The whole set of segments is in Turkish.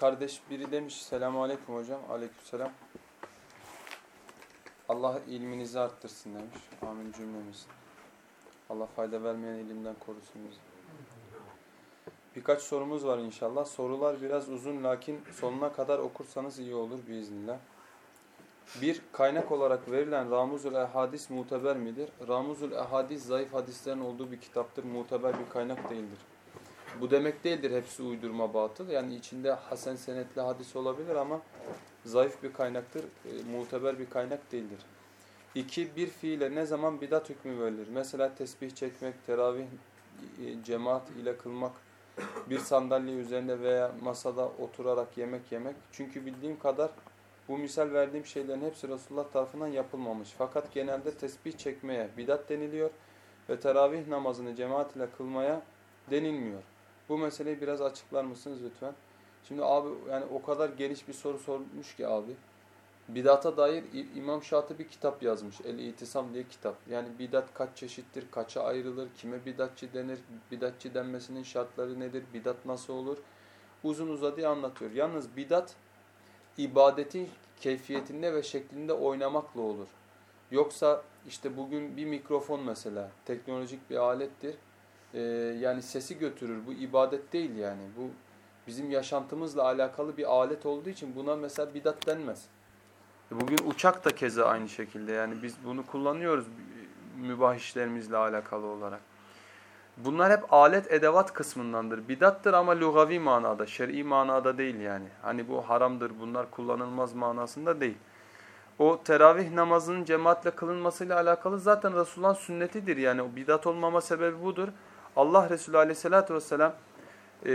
kardeş biri demiş selamun aleyküm hocam. Aleykümselam. Allah ilminizi arttırsın demiş. Amin cümlemiz. Allah fayda vermeyen ilimden korusun bizi. Birkaç sorumuz var inşallah. Sorular biraz uzun lakin sonuna kadar okursanız iyi olur biiznillah. Bir, kaynak olarak verilen Ramuzul Ehadis muteber midir? Ramuzul Ehadis zayıf hadislerin olduğu bir kitaptır. Muteber bir kaynak değildir. Bu demek değildir hepsi uydurma batıl. Yani içinde hasen senetli hadis olabilir ama zayıf bir kaynaktır. E, muteber bir kaynak değildir. İki, bir fiile ne zaman bidat hükmü verilir? Mesela tesbih çekmek, teravih e, cemaat ile kılmak, bir sandalye üzerinde veya masada oturarak yemek yemek. Çünkü bildiğim kadar bu misal verdiğim şeylerin hepsi Resulullah tarafından yapılmamış. Fakat genelde tesbih çekmeye bidat deniliyor ve teravih namazını cemaat ile kılmaya denilmiyor. Bu meseleyi biraz açıklar mısınız lütfen? Şimdi abi yani o kadar geniş bir soru sormuş ki abi. Bidata dair İmam bir kitap yazmış. El-İtisam diye kitap. Yani bidat kaç çeşittir, kaça ayrılır, kime bidatçı denir, bidatçı denmesinin şartları nedir, bidat nasıl olur? Uzun uzadıya anlatıyor. Yalnız bidat ibadetin keyfiyetinde ve şeklinde oynamakla olur. Yoksa işte bugün bir mikrofon mesela teknolojik bir alettir. Ee, yani sesi götürür. Bu ibadet değil yani. Bu bizim yaşantımızla alakalı bir alet olduğu için buna mesela bidat denmez. E, bugün uçak da keza aynı şekilde. Yani biz bunu kullanıyoruz mübah işlerimizle alakalı olarak. Bunlar hep alet edevat kısmındandır. Bidattır ama lugavi manada, şer'i manada değil yani. Hani bu haramdır, bunlar kullanılmaz manasında değil. O teravih namazının cemaatle kılınmasıyla alakalı zaten Resulullah'ın sünnetidir. Yani o bidat olmama sebebi budur. Allah Resulü aleyhissalatü vesselam e,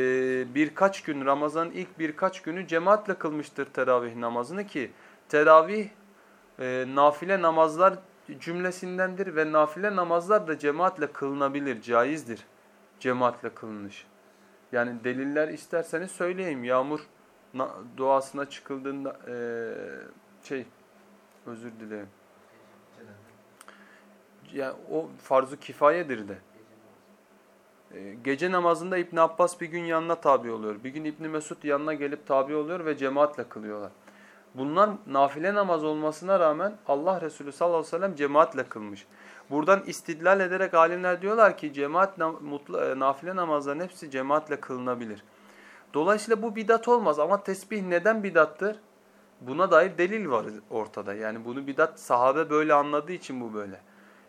birkaç gün Ramazan'ın ilk birkaç günü cemaatle kılmıştır teravih namazını ki teravih e, nafile namazlar cümlesindendir ve nafile namazlar da cemaatle kılınabilir, caizdir cemaatle kılınış. Yani deliller isterseniz söyleyeyim. Yağmur duasına çıkıldığında e, şey özür dilerim. Yani o farzu kifayedir de. E, gece namazında İbn Abbas bir gün yanına tabi oluyor. Bir gün İbn Mesud yanına gelip tabi oluyor ve cemaatle kılıyorlar. Bunlar nafile namaz olmasına rağmen Allah Resulü sallallahu aleyhi ve sellem cemaatle kılmış. Buradan istidlal ederek alimler diyorlar ki cemaat e, nafile namazların hepsi cemaatle kılınabilir. Dolayısıyla bu bidat olmaz ama tesbih neden bidattır? Buna dair delil var ortada. Yani bunu bidat sahabe böyle anladığı için bu böyle.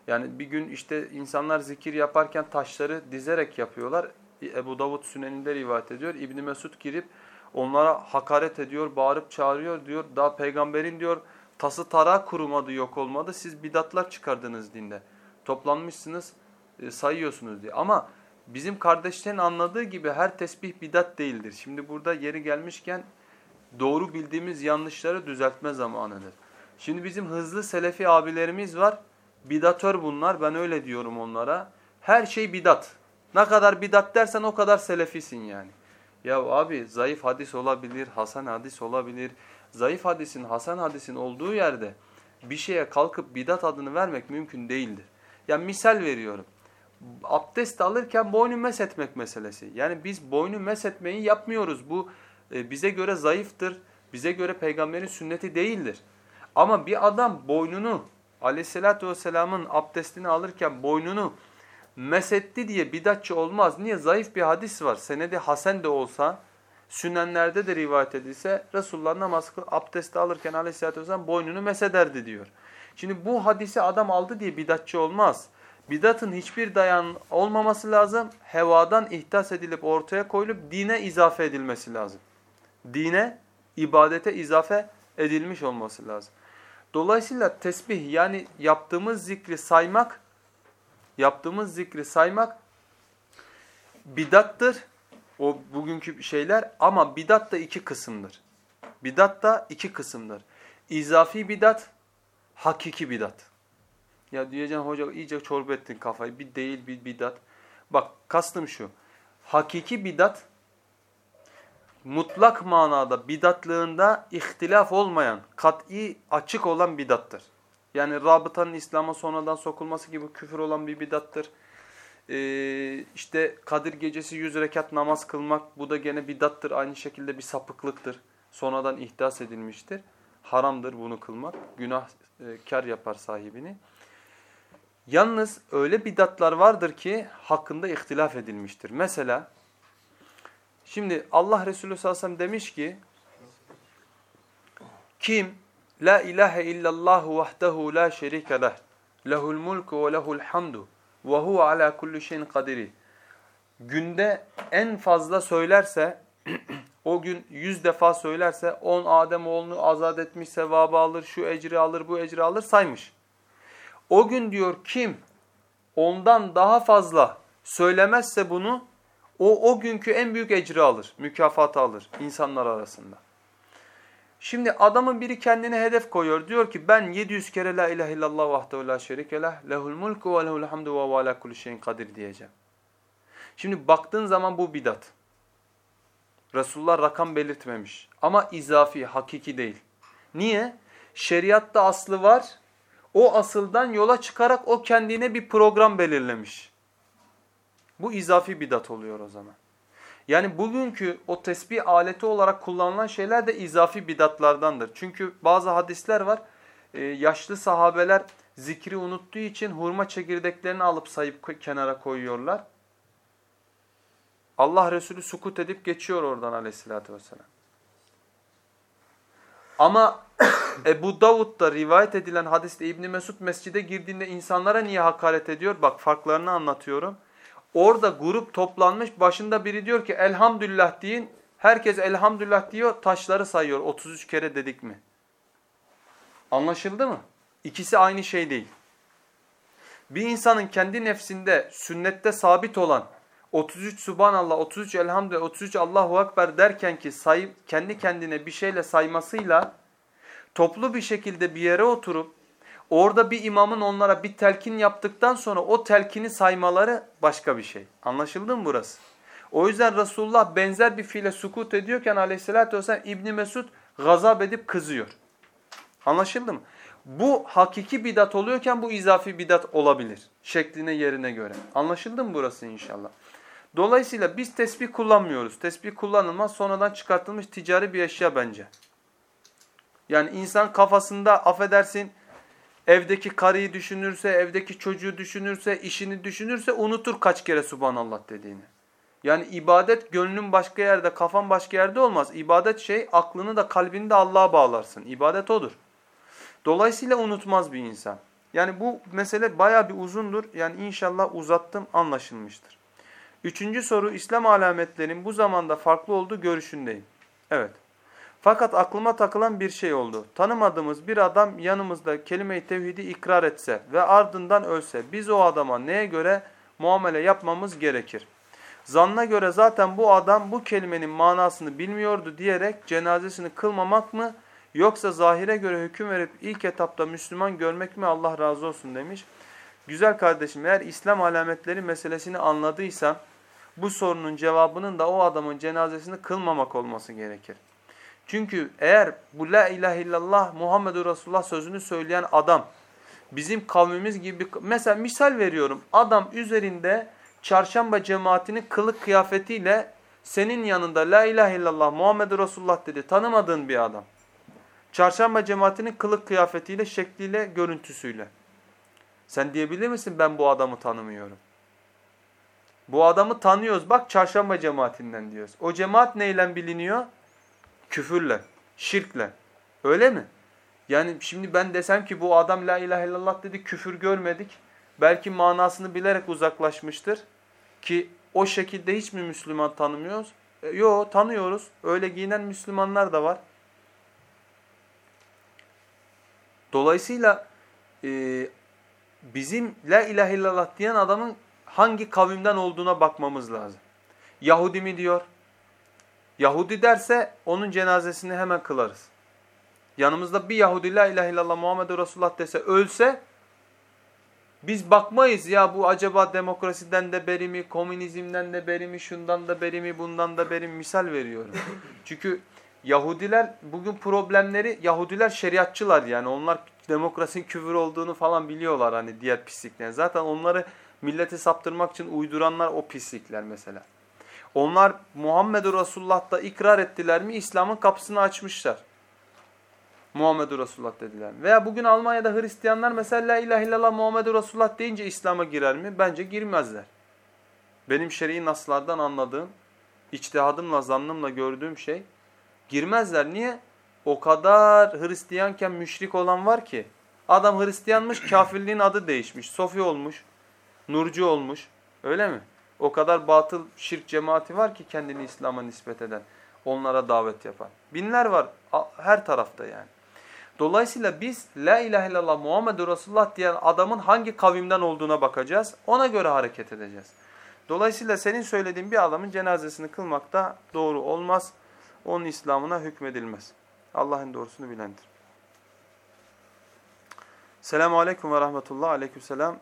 Yani bir gün işte insanlar zikir yaparken taşları dizerek yapıyorlar. Ebu Davud Sünen'inde rivayet ediyor. İbni Mesud girip Onlara hakaret ediyor, bağırıp çağırıyor diyor. Daha peygamberin diyor tası tara kurumadı, yok olmadı. Siz bidatlar çıkardınız dinde. Toplanmışsınız, e, sayıyorsunuz diye. Ama bizim kardeşlerin anladığı gibi her tesbih bidat değildir. Şimdi burada yeri gelmişken doğru bildiğimiz yanlışları düzeltme zamanıdır. Şimdi bizim hızlı selefi abilerimiz var. Bidatör bunlar. Ben öyle diyorum onlara. Her şey bidat. Ne kadar bidat dersen o kadar selefisin yani. Ya abi zayıf hadis olabilir, hasan hadis olabilir. Zayıf hadisin, hasan hadisin olduğu yerde bir şeye kalkıp bidat adını vermek mümkün değildir. Ya misal veriyorum. Abdest alırken boynu mesetmek meselesi. Yani biz boynu mesetmeyi yapmıyoruz. Bu e, bize göre zayıftır. Bize göre peygamberin sünneti değildir. Ama bir adam boynunu aleyhissalatü vesselamın abdestini alırken boynunu mesetti diye bidatçı olmaz. Niye? Zayıf bir hadis var. Senedi hasen de olsa, sünenlerde de rivayet edilse Resulullah namaz abdesti alırken aleyhissalatü vesselam boynunu mesederdi diyor. Şimdi bu hadisi adam aldı diye bidatçı olmaz. Bidatın hiçbir dayan olmaması lazım. Hevadan ihtas edilip ortaya koyulup dine izafe edilmesi lazım. Dine, ibadete izafe edilmiş olması lazım. Dolayısıyla tesbih yani yaptığımız zikri saymak yaptığımız zikri saymak bidattır. O bugünkü şeyler ama bidat da iki kısımdır. Bidat da iki kısımdır. İzafi bidat, hakiki bidat. Ya diyeceğim hoca iyice çorba ettin kafayı. Bir değil bir bidat. Bak kastım şu. Hakiki bidat mutlak manada bidatlığında ihtilaf olmayan, kat'i açık olan bidattır. Yani rabıtanın İslam'a sonradan sokulması gibi küfür olan bir bidattır. Ee, işte Kadir gecesi yüz rekat namaz kılmak bu da gene bidattır. Aynı şekilde bir sapıklıktır. Sonradan ihdas edilmiştir. Haramdır bunu kılmak. Günah e, kar yapar sahibini. Yalnız öyle bidatlar vardır ki hakkında ihtilaf edilmiştir. Mesela şimdi Allah Resulü sallallahu aleyhi ve sellem demiş ki kim la ilahe illallah vahdehu la şerike leh lehul mulku ve lehul hamdu ve huve ala kulli şeyin kadiri günde en fazla söylerse o gün yüz defa söylerse on Adem oğlunu azat etmiş sevabı alır, şu ecri alır, bu ecri alır saymış. O gün diyor kim ondan daha fazla söylemezse bunu o o günkü en büyük ecri alır, mükafatı alır insanlar arasında. Şimdi adamın biri kendine hedef koyuyor. Diyor ki ben 700 kere la ilahe illallah vahdehu la şerike leh lehul mulku ve lehul hamdu ve ala kulli şeyin kadir diyeceğim. Şimdi baktığın zaman bu bidat. Resulullah rakam belirtmemiş. Ama izafi, hakiki değil. Niye? Şeriatta aslı var. O asıldan yola çıkarak o kendine bir program belirlemiş. Bu izafi bidat oluyor o zaman. Yani bugünkü o tesbih aleti olarak kullanılan şeyler de izafi bidatlardandır. Çünkü bazı hadisler var. Ee, yaşlı sahabeler zikri unuttuğu için hurma çekirdeklerini alıp sayıp kenara koyuyorlar. Allah Resulü sukut edip geçiyor oradan aleyhissalatü vesselam. Ama Ebu Davud'da rivayet edilen hadiste İbni Mesud mescide girdiğinde insanlara niye hakaret ediyor? Bak farklarını anlatıyorum. Orada grup toplanmış başında biri diyor ki elhamdülillah deyin. Herkes elhamdülillah diyor taşları sayıyor 33 kere dedik mi? Anlaşıldı mı? İkisi aynı şey değil. Bir insanın kendi nefsinde sünnette sabit olan 33 Subhanallah, 33 Elhamdülillah, 33 Allahu Ekber derken ki say, kendi kendine bir şeyle saymasıyla toplu bir şekilde bir yere oturup orada bir imamın onlara bir telkin yaptıktan sonra o telkini saymaları başka bir şey. Anlaşıldı mı burası? O yüzden Resulullah benzer bir fiile sukut ediyorken aleyhissalatü vesselam İbni Mesud gazap edip kızıyor. Anlaşıldı mı? Bu hakiki bidat oluyorken bu izafi bidat olabilir. Şekline yerine göre. Anlaşıldı mı burası inşallah? Dolayısıyla biz tesbih kullanmıyoruz. Tesbih kullanılmaz sonradan çıkartılmış ticari bir eşya bence. Yani insan kafasında affedersin evdeki karıyı düşünürse, evdeki çocuğu düşünürse, işini düşünürse unutur kaç kere subhanallah dediğini. Yani ibadet gönlün başka yerde, kafan başka yerde olmaz. İbadet şey aklını da kalbini de Allah'a bağlarsın. İbadet odur. Dolayısıyla unutmaz bir insan. Yani bu mesele baya bir uzundur. Yani inşallah uzattım anlaşılmıştır. Üçüncü soru İslam alametlerinin bu zamanda farklı olduğu görüşündeyim. Evet. Fakat aklıma takılan bir şey oldu. Tanımadığımız bir adam yanımızda kelime-i tevhidi ikrar etse ve ardından ölse biz o adama neye göre muamele yapmamız gerekir? Zanna göre zaten bu adam bu kelimenin manasını bilmiyordu diyerek cenazesini kılmamak mı yoksa zahire göre hüküm verip ilk etapta Müslüman görmek mi Allah razı olsun demiş. Güzel kardeşim eğer İslam alametleri meselesini anladıysan bu sorunun cevabının da o adamın cenazesini kılmamak olması gerekir. Çünkü eğer bu la ilahe illallah Muhammedur Resulullah sözünü söyleyen adam bizim kavmimiz gibi mesela misal veriyorum adam üzerinde çarşamba cemaatinin kılık kıyafetiyle senin yanında la ilahe illallah Muhammedur Resulullah dedi tanımadığın bir adam. Çarşamba cemaatinin kılık kıyafetiyle, şekliyle, görüntüsüyle. Sen diyebilir misin ben bu adamı tanımıyorum? Bu adamı tanıyoruz. Bak çarşamba cemaatinden diyoruz. O cemaat neyle biliniyor? Küfürle, şirkle. Öyle mi? Yani şimdi ben desem ki bu adam la ilahe illallah dedi küfür görmedik. Belki manasını bilerek uzaklaşmıştır. Ki o şekilde hiç mi Müslüman tanımıyoruz? E, yo tanıyoruz. Öyle giyinen Müslümanlar da var. Dolayısıyla e, bizim la ilahe illallah diyen adamın hangi kavimden olduğuna bakmamız lazım. Yahudi mi diyor? Yahudi derse onun cenazesini hemen kılarız. Yanımızda bir Yahudi la ilahe illallah Muhammed Resulullah dese ölse biz bakmayız ya bu acaba demokrasiden de beri mi, komünizmden de beri mi, şundan da beri mi, bundan da beri mi misal veriyorum. Çünkü Yahudiler bugün problemleri Yahudiler şeriatçılar yani onlar demokrasinin küfür olduğunu falan biliyorlar hani diğer pisliklerin. Zaten onları milleti saptırmak için uyduranlar o pislikler mesela. Onlar Muhammedur Resulullah'ta ikrar ettiler mi İslam'ın kapısını açmışlar. Muhammedur Resulullah dediler. Veya bugün Almanya'da Hristiyanlar mesela La ilahe illallah Muhammedur Resulullah deyince İslam'a girer mi? Bence girmezler. Benim şer'i naslardan anladığım, içtihadımla, zannımla gördüğüm şey girmezler. Niye? O kadar Hristiyanken müşrik olan var ki adam Hristiyanmış kafirliğin adı değişmiş. Sofi olmuş, Nurcu olmuş. Öyle mi? O kadar batıl şirk cemaati var ki kendini İslam'a nispet eden. Onlara davet yapan. Binler var her tarafta yani. Dolayısıyla biz La ilahe illallah Muhammedur Resulullah diyen adamın hangi kavimden olduğuna bakacağız. Ona göre hareket edeceğiz. Dolayısıyla senin söylediğin bir adamın cenazesini kılmak da doğru olmaz. Onun İslam'ına hükmedilmez. Allah'ın doğrusunu bilendir. Selamun Aleyküm ve Rahmetullah. Aleyküm selam.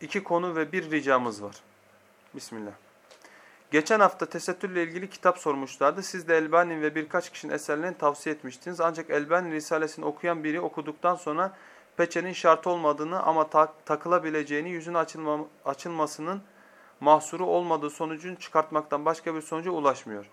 İki konu ve bir ricamız var. Bismillah. Geçen hafta tesettürle ilgili kitap sormuşlardı. Siz de Elbani ve birkaç kişinin eserlerini tavsiye etmiştiniz. Ancak Elbani Risalesini okuyan biri okuduktan sonra peçenin şart olmadığını ama tak takılabileceğini, yüzün açılma açılmasının mahsuru olmadığı sonucunu çıkartmaktan başka bir sonuca ulaşmıyor.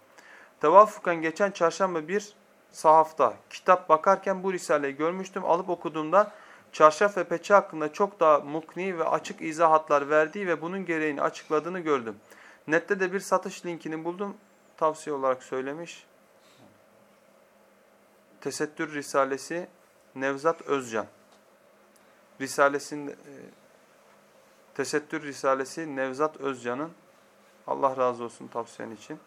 Tevafukan geçen çarşamba bir sahafta kitap bakarken bu risaleyi görmüştüm. Alıp okuduğumda çarşaf ve peçe hakkında çok daha mukni ve açık izahatlar verdiği ve bunun gereğini açıkladığını gördüm. Nette de bir satış linkini buldum. Tavsiye olarak söylemiş. Tesettür Risalesi Nevzat Özcan. Risalesinde e, Tesettür Risalesi Nevzat Özcan'ın Allah razı olsun tavsiyen için.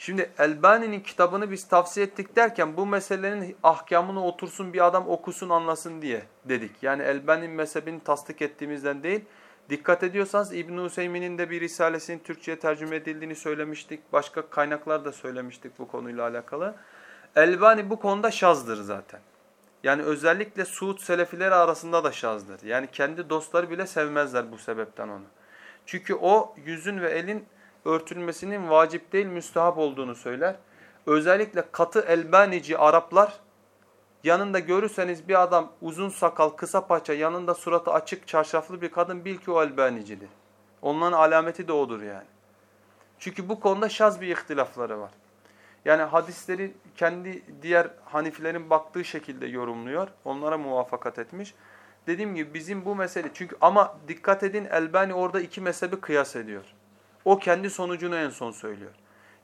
Şimdi Elbani'nin kitabını biz tavsiye ettik derken bu meselenin ahkamını otursun bir adam okusun anlasın diye dedik. Yani Elbani'nin mezhebini tasdik ettiğimizden değil. Dikkat ediyorsanız İbn-i Hüseymin'in de bir risalesinin Türkçe'ye tercüme edildiğini söylemiştik. Başka kaynaklar da söylemiştik bu konuyla alakalı. Elbani bu konuda şazdır zaten. Yani özellikle Suud Selefileri arasında da şazdır. Yani kendi dostları bile sevmezler bu sebepten onu. Çünkü o yüzün ve elin örtülmesinin vacip değil müstahap olduğunu söyler. Özellikle katı elbanici Araplar yanında görürseniz bir adam uzun sakal kısa paça yanında suratı açık çarşaflı bir kadın bil ki o elbanicidir. Onların alameti de odur yani. Çünkü bu konuda şaz bir ihtilafları var. Yani hadisleri kendi diğer Hanifilerin baktığı şekilde yorumluyor. Onlara muvaffakat etmiş. Dediğim gibi bizim bu mesele çünkü ama dikkat edin Elbani orada iki mezhebi kıyas ediyor. O kendi sonucunu en son söylüyor.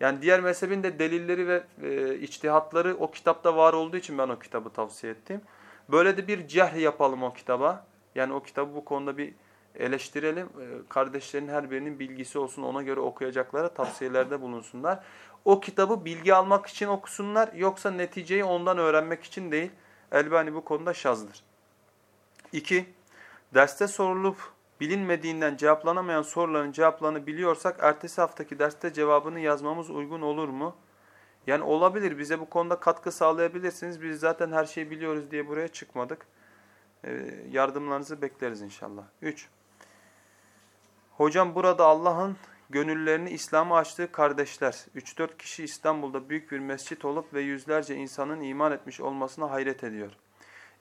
Yani diğer mezhebin de delilleri ve e, içtihatları o kitapta var olduğu için ben o kitabı tavsiye ettim. Böyle de bir cehr yapalım o kitaba. Yani o kitabı bu konuda bir eleştirelim. E, kardeşlerin her birinin bilgisi olsun ona göre okuyacaklara tavsiyelerde bulunsunlar. O kitabı bilgi almak için okusunlar yoksa neticeyi ondan öğrenmek için değil. Elbani bu konuda şazdır. 2. Derste sorulup bilinmediğinden cevaplanamayan soruların cevaplarını biliyorsak ertesi haftaki derste cevabını yazmamız uygun olur mu? Yani olabilir. Bize bu konuda katkı sağlayabilirsiniz. Biz zaten her şeyi biliyoruz diye buraya çıkmadık. Ee, yardımlarınızı bekleriz inşallah. 3. Hocam burada Allah'ın gönüllerini İslam'a açtığı kardeşler, 3-4 kişi İstanbul'da büyük bir mescit olup ve yüzlerce insanın iman etmiş olmasına hayret ediyor.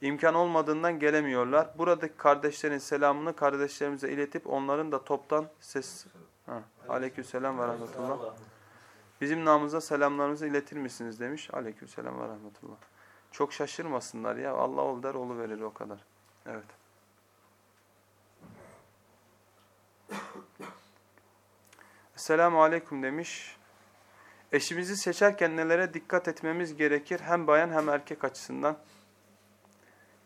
İmkan olmadığından gelemiyorlar. Buradaki kardeşlerin selamını kardeşlerimize iletip onların da toptan ses... Aleykümselam ve rahmetullah. Bizim namımıza selamlarınızı iletir misiniz demiş. Aleykümselam ve rahmetullah. Çok şaşırmasınlar ya. Allah ol der, olu verir o kadar. Evet. Selamun Aleyküm demiş. Eşimizi seçerken nelere dikkat etmemiz gerekir hem bayan hem erkek açısından?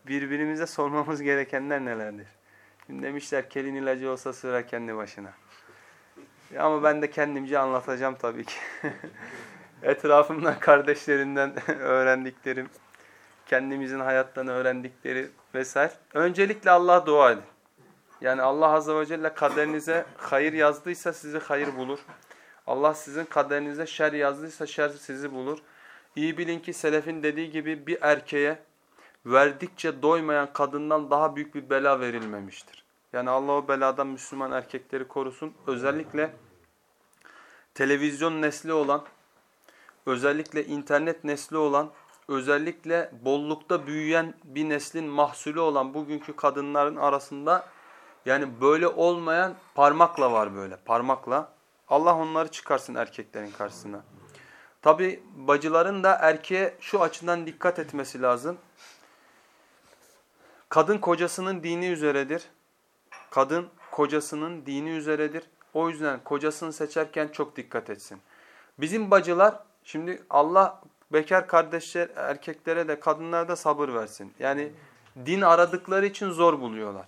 Birbirimize sormamız gerekenler nelerdir? Şimdi demişler kelin ilacı olsa sıra kendi başına. Ama ben de kendimce anlatacağım tabii ki. Etrafımdan, kardeşlerimden öğrendiklerim, kendimizin hayattan öğrendikleri vesaire. Öncelikle Allah'a dua edin. Yani Allah Azze ve Celle kaderinize hayır yazdıysa sizi hayır bulur. Allah sizin kaderinize şer yazdıysa şer sizi bulur. İyi bilin ki selefin dediği gibi bir erkeğe verdikçe doymayan kadından daha büyük bir bela verilmemiştir. Yani Allah o beladan Müslüman erkekleri korusun. Özellikle televizyon nesli olan, özellikle internet nesli olan, özellikle bollukta büyüyen bir neslin mahsulü olan bugünkü kadınların arasında Yani böyle olmayan parmakla var böyle parmakla. Allah onları çıkarsın erkeklerin karşısına. Tabi bacıların da erkeğe şu açıdan dikkat etmesi lazım. Kadın kocasının dini üzeredir. Kadın kocasının dini üzeredir. O yüzden kocasını seçerken çok dikkat etsin. Bizim bacılar şimdi Allah bekar kardeşler erkeklere de kadınlara da sabır versin. Yani din aradıkları için zor buluyorlar.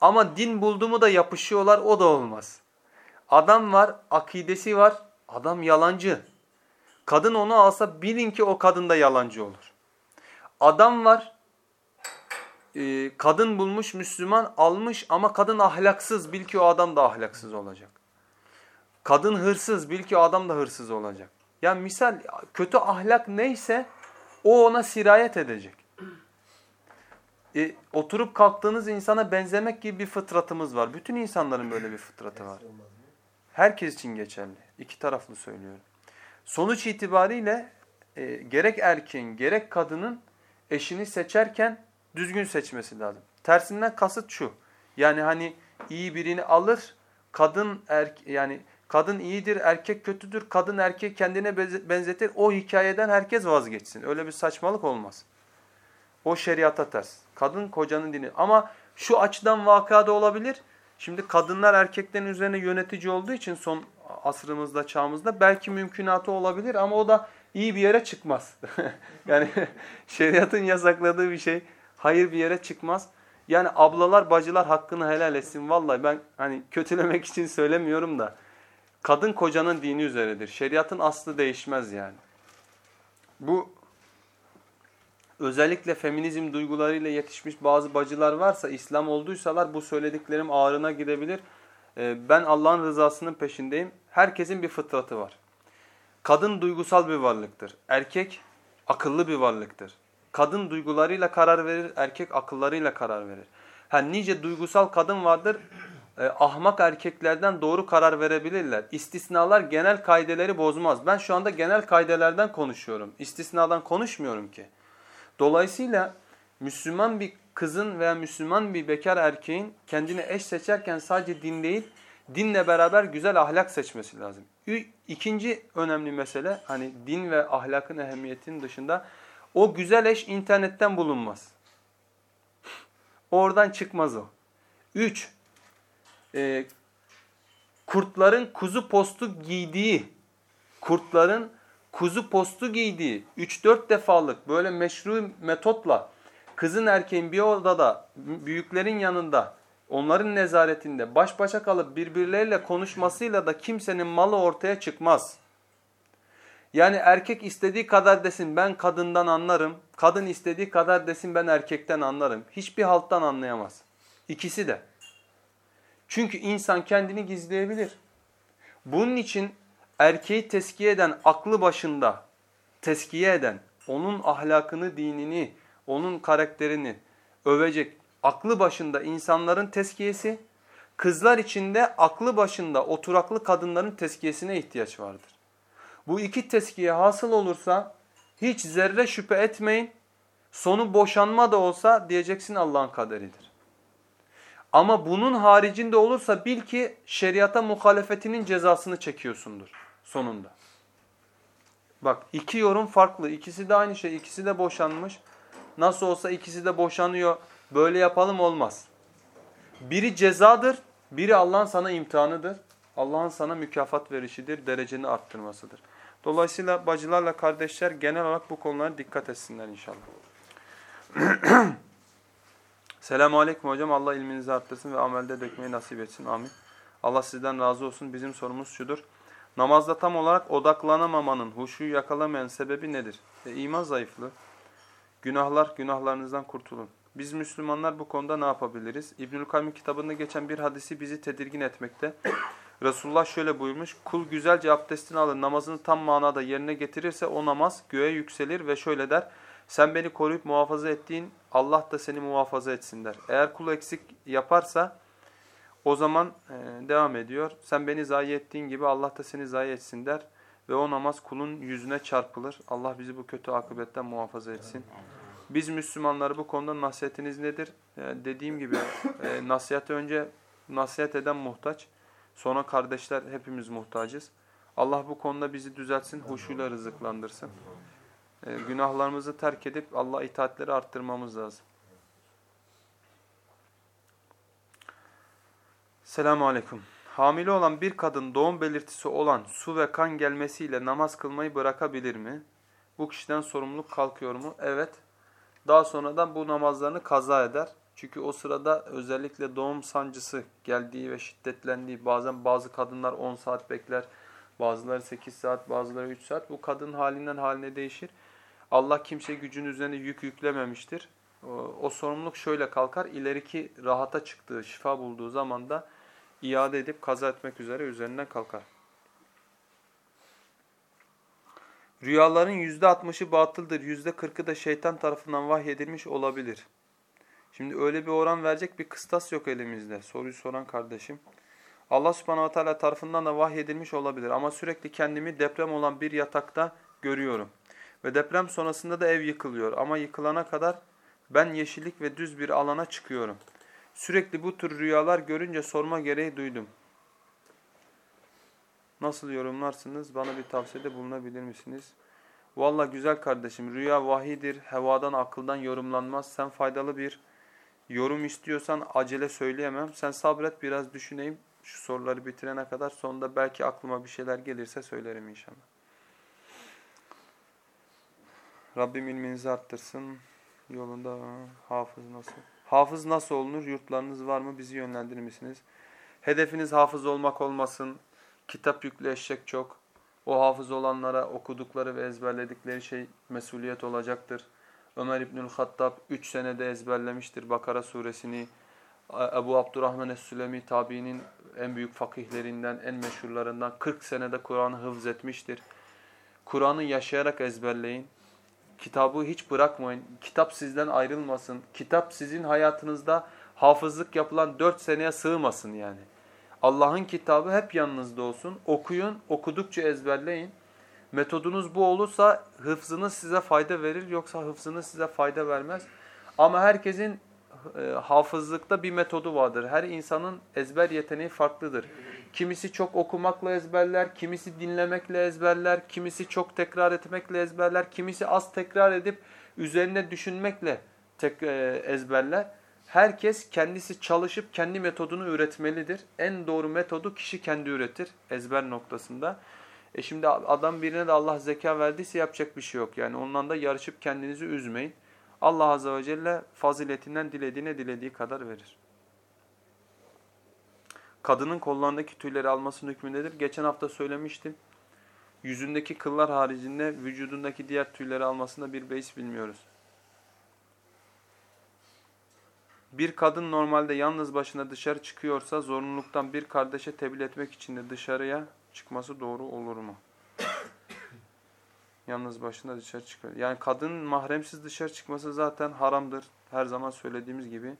Ama din buldu mu da yapışıyorlar o da olmaz. Adam var, akidesi var, adam yalancı. Kadın onu alsa bilin ki o kadın da yalancı olur. Adam var, e, kadın bulmuş Müslüman almış ama kadın ahlaksız bil ki o adam da ahlaksız olacak. Kadın hırsız bil ki o adam da hırsız olacak. Yani misal kötü ahlak neyse o ona sirayet edecek. E, oturup kalktığınız insana benzemek gibi bir fıtratımız var. Bütün insanların böyle bir fıtratı var. Herkes için geçerli. İki taraflı söylüyorum. Sonuç itibariyle e, gerek erkeğin gerek kadının eşini seçerken düzgün seçmesi lazım. Tersinden kasıt şu. Yani hani iyi birini alır, kadın er, yani kadın iyidir, erkek kötüdür, kadın erkek kendine benzetir. O hikayeden herkes vazgeçsin. Öyle bir saçmalık olmaz. O şeriata ters. Kadın kocanın dini. Ama şu açıdan vakada olabilir. Şimdi kadınlar erkeklerin üzerine yönetici olduğu için son asrımızda, çağımızda belki mümkünatı olabilir ama o da iyi bir yere çıkmaz. yani şeriatın yasakladığı bir şey hayır bir yere çıkmaz. Yani ablalar, bacılar hakkını helal etsin. Vallahi ben hani kötülemek için söylemiyorum da kadın kocanın dini üzeredir. Şeriatın aslı değişmez yani. Bu özellikle feminizm duygularıyla yetişmiş bazı bacılar varsa, İslam olduysalar bu söylediklerim ağrına gidebilir. Ee, ben Allah'ın rızasının peşindeyim. Herkesin bir fıtratı var. Kadın duygusal bir varlıktır. Erkek akıllı bir varlıktır. Kadın duygularıyla karar verir, erkek akıllarıyla karar verir. Ha, nice duygusal kadın vardır, e, ahmak erkeklerden doğru karar verebilirler. İstisnalar genel kaideleri bozmaz. Ben şu anda genel kaidelerden konuşuyorum. İstisnadan konuşmuyorum ki. Dolayısıyla Müslüman bir kızın veya Müslüman bir bekar erkeğin kendine eş seçerken sadece din değil, dinle beraber güzel ahlak seçmesi lazım. İkinci önemli mesele hani din ve ahlakın ehemmiyetinin dışında o güzel eş internetten bulunmaz. Oradan çıkmaz o. Üç, e, kurtların kuzu postu giydiği, kurtların kuzu postu giydiği 3-4 defalık böyle meşru metotla kızın erkeğin bir odada büyüklerin yanında onların nezaretinde baş başa kalıp birbirleriyle konuşmasıyla da kimsenin malı ortaya çıkmaz. Yani erkek istediği kadar desin ben kadından anlarım, kadın istediği kadar desin ben erkekten anlarım. Hiçbir halttan anlayamaz. İkisi de. Çünkü insan kendini gizleyebilir. Bunun için erkeği teskiye eden, aklı başında teskiye eden, onun ahlakını, dinini, onun karakterini övecek, aklı başında insanların teskiyesi, kızlar içinde aklı başında oturaklı kadınların teskiyesine ihtiyaç vardır. Bu iki teskiye hasıl olursa hiç zerre şüphe etmeyin, sonu boşanma da olsa diyeceksin Allah'ın kaderidir. Ama bunun haricinde olursa bil ki şeriata muhalefetinin cezasını çekiyorsundur sonunda. Bak iki yorum farklı. İkisi de aynı şey. İkisi de boşanmış. Nasıl olsa ikisi de boşanıyor. Böyle yapalım olmaz. Biri cezadır. Biri Allah'ın sana imtihanıdır. Allah'ın sana mükafat verişidir. Dereceni arttırmasıdır. Dolayısıyla bacılarla kardeşler genel olarak bu konulara dikkat etsinler inşallah. Selamun Aleyküm hocam. Allah ilminizi arttırsın ve amelde dökmeyi nasip etsin. Amin. Allah sizden razı olsun. Bizim sorumuz şudur. Namazda tam olarak odaklanamamanın, huşuyu yakalamayan sebebi nedir? E, iman zayıflığı. Günahlar, günahlarınızdan kurtulun. Biz Müslümanlar bu konuda ne yapabiliriz? İbnül Kayyum kitabında geçen bir hadisi bizi tedirgin etmekte. Resulullah şöyle buyurmuş. Kul güzelce abdestini alır, namazını tam manada yerine getirirse o namaz göğe yükselir ve şöyle der. Sen beni koruyup muhafaza ettiğin Allah da seni muhafaza etsin der. Eğer kul eksik yaparsa o zaman e, devam ediyor. Sen beni zayi ettiğin gibi Allah da seni zayi etsin der. Ve o namaz kulun yüzüne çarpılır. Allah bizi bu kötü akıbetten muhafaza etsin. Biz Müslümanları bu konuda nasihatiniz nedir? E, dediğim gibi e, nasihatı önce nasihat eden muhtaç. Sonra kardeşler hepimiz muhtacız. Allah bu konuda bizi düzeltsin, huşuyla rızıklandırsın. Ee, günahlarımızı terk edip Allah itaatleri arttırmamız lazım. Selamun Aleyküm. Hamile olan bir kadın doğum belirtisi olan su ve kan gelmesiyle namaz kılmayı bırakabilir mi? Bu kişiden sorumluluk kalkıyor mu? Evet. Daha sonradan bu namazlarını kaza eder. Çünkü o sırada özellikle doğum sancısı geldiği ve şiddetlendiği bazen bazı kadınlar 10 saat bekler. Bazıları 8 saat, bazıları 3 saat. Bu kadın halinden haline değişir. Allah kimse gücün üzerine yük yüklememiştir. O, sorumluluk şöyle kalkar. İleriki rahata çıktığı, şifa bulduğu zaman da iade edip kaza etmek üzere üzerinden kalkar. Rüyaların %60'ı batıldır, %40'ı da şeytan tarafından vahyedilmiş olabilir. Şimdi öyle bir oran verecek bir kıstas yok elimizde. Soruyu soran kardeşim. Allah subhanahu teala tarafından da vahyedilmiş olabilir ama sürekli kendimi deprem olan bir yatakta görüyorum. Ve deprem sonrasında da ev yıkılıyor ama yıkılana kadar ben yeşillik ve düz bir alana çıkıyorum. Sürekli bu tür rüyalar görünce sorma gereği duydum. Nasıl yorumlarsınız? Bana bir tavsiyede bulunabilir misiniz? Valla güzel kardeşim rüya vahidir, hevadan akıldan yorumlanmaz. Sen faydalı bir yorum istiyorsan acele söyleyemem. Sen sabret biraz düşüneyim şu soruları bitirene kadar. Sonunda belki aklıma bir şeyler gelirse söylerim inşallah. Rabbim ilminizi arttırsın. Yolunda hafız nasıl? Hafız nasıl olunur? Yurtlarınız var mı? Bizi yönlendirir misiniz? Hedefiniz hafız olmak olmasın. Kitap yüklü eşek çok. O hafız olanlara okudukları ve ezberledikleri şey mesuliyet olacaktır. Ömer İbnül Hattab 3 senede ezberlemiştir Bakara suresini. Ebu Abdurrahman Es-Sülemi tabiinin en büyük fakihlerinden, en meşhurlarından 40 senede Kur'an'ı hıfz etmiştir. Kur'an'ı yaşayarak ezberleyin. Kitabı hiç bırakmayın. Kitap sizden ayrılmasın. Kitap sizin hayatınızda hafızlık yapılan 4 seneye sığmasın yani. Allah'ın kitabı hep yanınızda olsun. Okuyun, okudukça ezberleyin. Metodunuz bu olursa hıfzınız size fayda verir yoksa hıfzınız size fayda vermez. Ama herkesin e, hafızlıkta bir metodu vardır. Her insanın ezber yeteneği farklıdır. Kimisi çok okumakla ezberler, kimisi dinlemekle ezberler, kimisi çok tekrar etmekle ezberler, kimisi az tekrar edip üzerine düşünmekle tek, e, ezberler. Herkes kendisi çalışıp kendi metodunu üretmelidir. En doğru metodu kişi kendi üretir ezber noktasında. E şimdi adam birine de Allah zeka verdiyse yapacak bir şey yok. Yani ondan da yarışıp kendinizi üzmeyin. Allah Azze ve Celle faziletinden dilediğine dilediği kadar verir. Kadının kollarındaki tüyleri almasının hükmündedir. Geçen hafta söylemiştim. Yüzündeki kıllar haricinde vücudundaki diğer tüyleri almasında bir beis bilmiyoruz. Bir kadın normalde yalnız başına dışarı çıkıyorsa zorunluluktan bir kardeşe tebliğ etmek için de dışarıya çıkması doğru olur mu? Yalnız başına dışarı çıkıyor. Yani kadın mahremsiz dışarı çıkması zaten haramdır. Her zaman söylediğimiz gibi.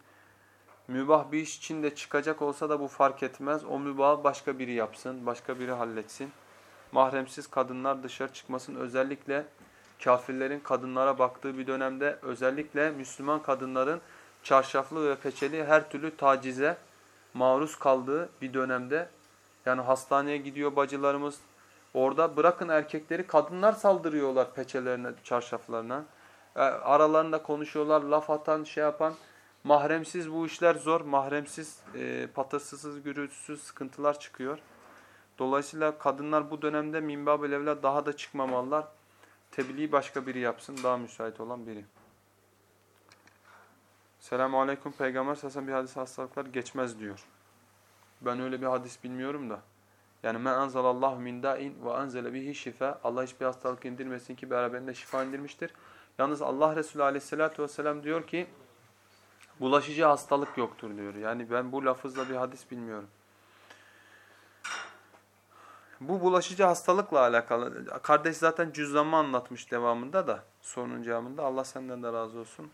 Mübah bir iş için de çıkacak olsa da bu fark etmez. O mübah başka biri yapsın, başka biri halletsin. Mahremsiz kadınlar dışarı çıkmasın. Özellikle kafirlerin kadınlara baktığı bir dönemde özellikle Müslüman kadınların çarşaflı ve peçeli her türlü tacize maruz kaldığı bir dönemde yani hastaneye gidiyor bacılarımız. Orada bırakın erkekleri kadınlar saldırıyorlar peçelerine, çarşaflarına. E, aralarında konuşuyorlar, laf atan, şey yapan. Mahremsiz bu işler zor. Mahremsiz, e, patasısız, gürültüsüz sıkıntılar çıkıyor. Dolayısıyla kadınlar bu dönemde minbab evla daha da çıkmamalılar. Tebliği başka biri yapsın, daha müsait olan biri. Selamun Aleyküm. Peygamber sasan bir hadis hastalıklar geçmez diyor. Ben öyle bir hadis bilmiyorum da. Yani men anzalallahu min da'in ve anzele bihi şifa. Allah hiçbir hastalık indirmesin ki beraberinde şifa indirmiştir. Yalnız Allah Resulü aleyhissalatu vesselam diyor ki bulaşıcı hastalık yoktur diyor. Yani ben bu lafızla bir hadis bilmiyorum. Bu bulaşıcı hastalıkla alakalı. Kardeş zaten cüzdanımı anlatmış devamında da sorunun cevabında. Allah senden de razı olsun.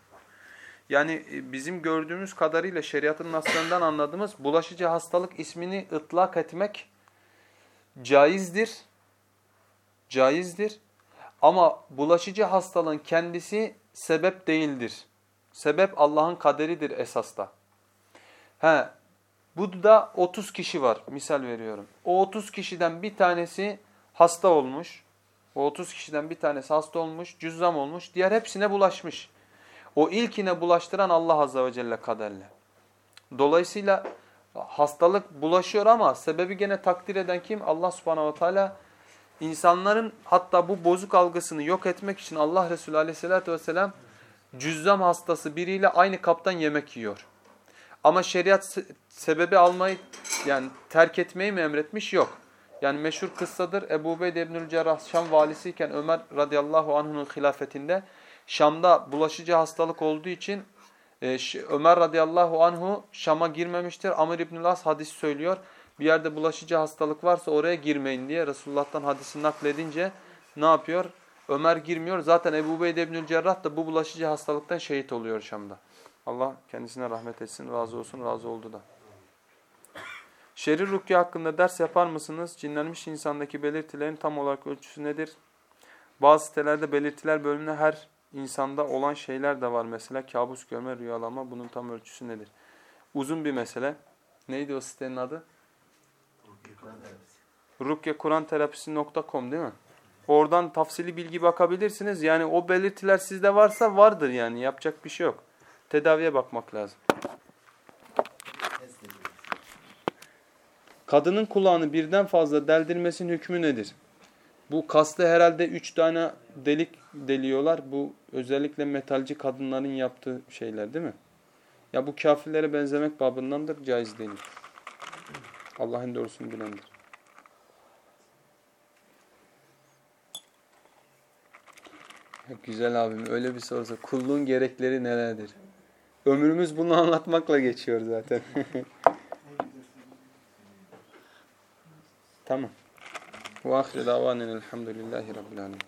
Yani e, bizim gördüğümüz kadarıyla şeriatın naslarından anladığımız bulaşıcı hastalık ismini ıtlak etmek caizdir. Caizdir. Ama bulaşıcı hastalığın kendisi sebep değildir. Sebep Allah'ın kaderidir esasta. He, Bu da 30 kişi var. Misal veriyorum. O 30 kişiden bir tanesi hasta olmuş. O 30 kişiden bir tanesi hasta olmuş, cüzzam olmuş. Diğer hepsine bulaşmış. O ilkine bulaştıran Allah Azze ve Celle kaderle. Dolayısıyla hastalık bulaşıyor ama sebebi gene takdir eden kim? Allah Subhanahu ve Teala insanların hatta bu bozuk algısını yok etmek için Allah Resulü Aleyhisselatü vesselam cüzzam hastası biriyle aynı kaptan yemek yiyor. Ama şeriat se sebebi almayı yani terk etmeyi mi emretmiş? Yok. Yani meşhur kıssadır. Ebu Ubeyd İbnül Cerrah Şam valisiyken Ömer radıyallahu anh'ın hilafetinde Şam'da bulaşıcı hastalık olduğu için e, Ömer radıyallahu anhu Şam'a girmemiştir. Amr İbnül As hadis söylüyor. Bir yerde bulaşıcı hastalık varsa oraya girmeyin diye Resulullah'tan hadisi nakledince ne yapıyor? Ömer girmiyor. Zaten Ebu Ubeyd İbnül Cerrah da bu bulaşıcı hastalıktan şehit oluyor Şam'da. Allah kendisine rahmet etsin, razı olsun, razı oldu da. Şer'i rukiye hakkında ders yapar mısınız? Cinlenmiş insandaki belirtilerin tam olarak ölçüsü nedir? Bazı sitelerde belirtiler bölümüne her insanda olan şeyler de var. Mesela kabus görme, rüyalama bunun tam ölçüsü nedir? Uzun bir mesele. Neydi o sitenin adı? Rukyekur'anterapisi.com değil mi? Oradan tafsili bilgi bakabilirsiniz. Yani o belirtiler sizde varsa vardır yani. Yapacak bir şey yok. Tedaviye bakmak lazım. Kadının kulağını birden fazla deldirmesinin hükmü nedir? Bu kastı herhalde üç tane delik deliyorlar. Bu özellikle metalci kadınların yaptığı şeyler değil mi? Ya bu kafirlere benzemek babındandır, caiz değil. Allah'ın doğrusunu bilendir. Güzel abim öyle bir sorusu. Kulluğun gerekleri nelerdir? Ömrümüz bunu anlatmakla geçiyor zaten. tamam. Ve ahire elhamdülillahi rabbil alemin.